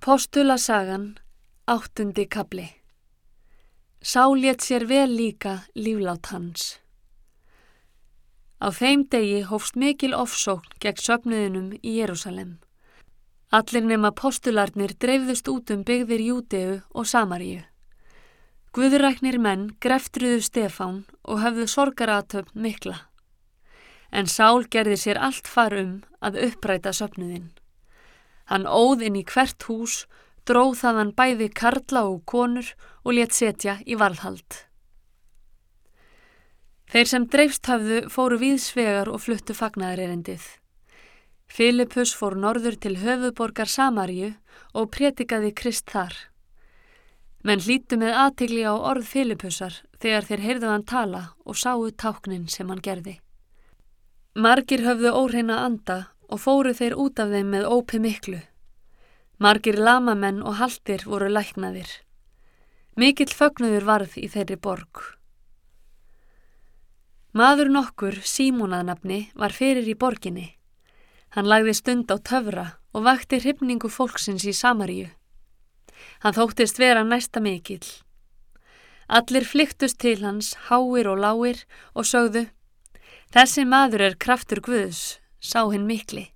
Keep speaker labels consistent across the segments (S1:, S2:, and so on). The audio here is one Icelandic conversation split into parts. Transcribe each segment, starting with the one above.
S1: Postulasagan, áttundi kabli Sá létt sér vel líka líflát hans. Á þeim degi hófst mikil ofsókn gegn söpnuðinum í Jérúsalem. Allir nema postularnir dreifðust út um byggðir Júteu og Samaríu. Guðræknir menn greftruðu Stefán og hafðu sorgaratöfn mikla. En Sál gerði sér allt far um að uppræta söpnuðin. Hann óð inn í hvert hús, dróð þaðan bæði karla og konur og létt setja í varðhald. Þeir sem dreifst hafðu fóru víðsvegar og fluttu fagnæðarerendið. Filipus fór norður til höfuborgar Samaríu og pretikaði Krist þar. Menn hlítu með aðtigli á orð Filipusar þegar þeir heyrðu hann tala og sáu táknin sem hann gerði. Margir höfðu óreina anda og fóru þeir út af þeim með ópi miklu. Margir lamamenn og haldir voru læknaðir. Mikill fögnuður varð í þeirri borg. Maður nokkur, Símónaðnafni, var fyrir í borginni. Hann lagði stund á töfra og vakti hrifningu fólksins í Samaríu. Hann þóttist vera næsta mikill. Allir flyktust til hans, háir og láir og sögðu Þessi maður er kraftur Guðs, sá hinn mikli.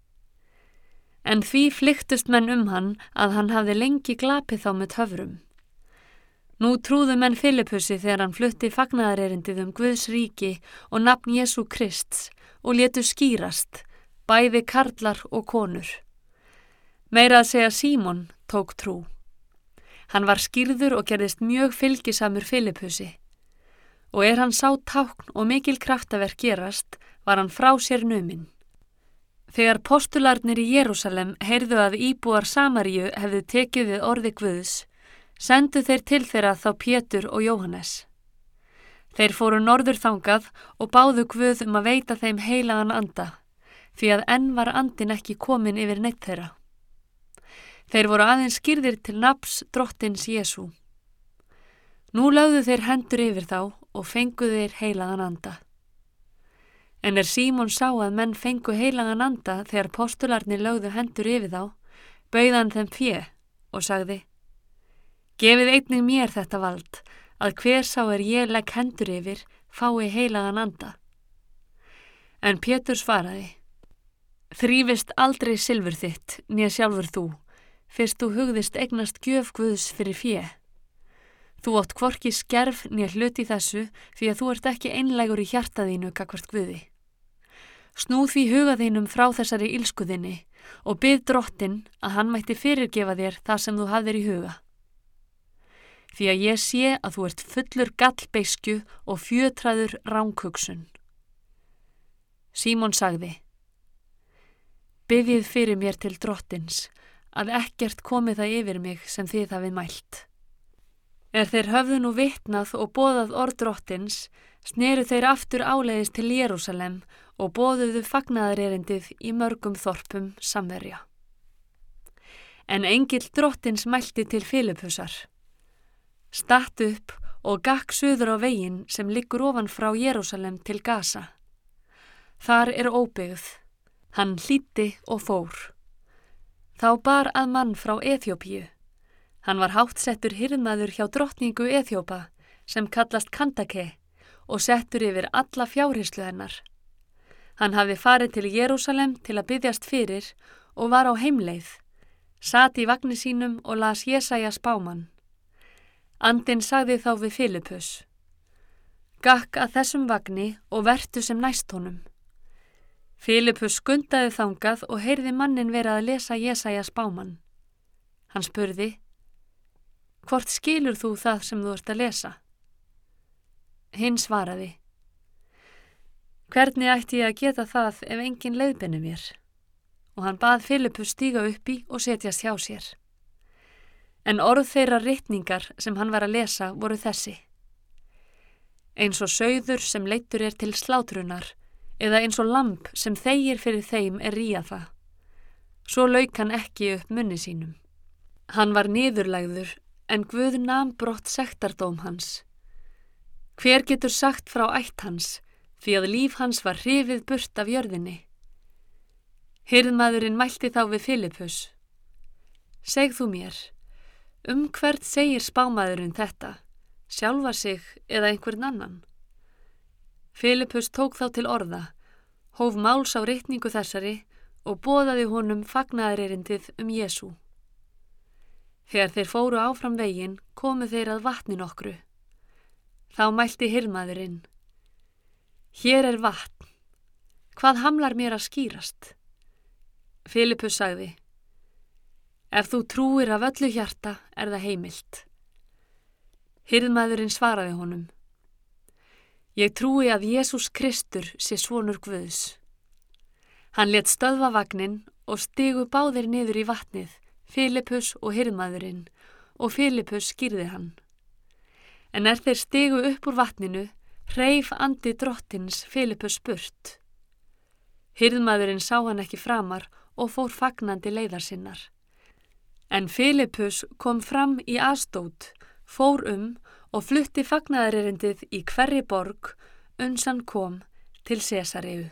S1: En því flyktust menn um hann að hann hafði lengi glapið þá með töfrum. Nú trúðu menn Filipussi þegar hann flutti fagnæðarerindið um Guðs ríki og nafn Jésu Krist og letu skýrast, bæði karlar og konur. Meira að segja Símon tók trú. Hann var skýrður og gerðist mjög fylgisamur Filipussi. Og er hann sá tákn og mikil kraftaverk gerast, var hann frá sér numinn. Þegar postularnir í Jérúsalem heyrðu að íbúar Samaríu hefðu tekið við orði Guðs, sendu þeir til þeirra þá Pétur og Jóhannes. Þeir fóru norður þangað og báðu Guð um að veita þeim heilagan anda, því að enn var andin ekki komin yfir neitt þeirra. Þeir voru aðeins skýrðir til naps drottins Jésu. Nú lögðu þeir hendur yfir þá og fenguðu þeir heilagan anda. En er Símón sá að menn fengu heilangan anda þegar postularnir lögðu hendur yfir þá, bauðan þeim fjö og sagði Gefið einnig mér þetta vald, að hver sá er ég legg hendur yfir, fái heilangan anda. En Pétur svaraði Þrýfist aldrei silfur þitt, nýja sjálfur þú, fyrst þú hugðist egnast gjöf Guðs fyrir fjö. Þú átt kvorki skerf nýja hluti þessu því að þú ert ekki einlegur í hjartaðínu kakvart Guði. Snúð því hugaðinum frá þessari ílskuðinni og byggð drottin að hann mætti fyrirgefa þér það sem þú hafðir í huga. Því að ég sé að þú ert fullur gallbeisku og fjötræður ránkugsun. Símón sagði, Byggðið fyrir mér til drottins að ekkert komi það yfir mig sem þið hafið mælt. Er þeir höfðu nú vitnað og bóðað orð drottins, sneru þeir aftur áleiðist til Jérúsalem og bóðuðu fagnaðarerindið í mörgum þorpum samverja. En engil drottins mælti til Filipusar. Statt upp og gakk söður á veginn sem liggur ofan frá Jérúsalem til Gaza. Þar er óbyggð. Hann hlíti og fór. Þá bar að mann frá Eþjópíu. Hann var hátsettur hirðmaður hjá drottningu Eþjópa sem kallast Kandake og settur yfir alla fjárhislu hennar. Hann hafi farið til Jérúsalem til að byggjast fyrir og var á heimleið, sati í vagnir sínum og las Jésaja spáman. Andin sagði þá við Filipus, Gakk að þessum vagni og vertu sem næst honum. Filipus skundaði þangað og heyrði mannin verið að lesa Jésaja spáman. Hann spurði, Hvort skilur þú það sem þú ert að lesa? Hinn svaraði, Hvernig ætti ég að geta það ef engin leiðbenni mér? Og hann bað Filipus stíga uppi og setjast hjá sér. En orð þeirra rittningar sem hann var að lesa voru þessi. Eins og sögður sem leittur er til slátrunar eða eins og lamp sem þeigir fyrir þeim er ríða það. Svo lauk hann ekki upp munni sínum. Hann var niðurlægður en Guð nam brott sektardóm hans. Hver getur sagt frá ætt hans því að líf hans var hrifið burt af jörðinni. Hyrðmaðurinn mælti þá við Filipus. Segð þú mér, um hvert segir spámaðurinn þetta, sjálfa sig eða einhvern annan? Filipus tók þá til orða, hóf máls á reitningu þessari og bóðaði honum fagnaðaririndið um Jésu. Þegar þeir fóru áfram veginn komu þeir að vatnin okkru. Þá mælti hirmaðurinn. Hér er vatn. Hvað hamlar mér að skýrast? Filipus sagði. Ef þú trúir af öllu hjarta er það heimilt. Hyrðmaðurinn svaraði honum. Ég trúi að Jésús Kristur sé svonur Guðs. Hann let stöðva vagnin og stigu báðir niður í vatnið, Filipus og hyrðmaðurinn, og Filipus skýrði hann. En er þeir stigu upp úr vatninu, hreif andi drottins Filipus burt. Hyrðmaðurinn sá hann ekki framar og fór fagnandi leiðar sinnar. En Filipus kom fram í aðstót, fór um og flutti fagnaðaririndið í hverri borg unsan kom til Cesareu.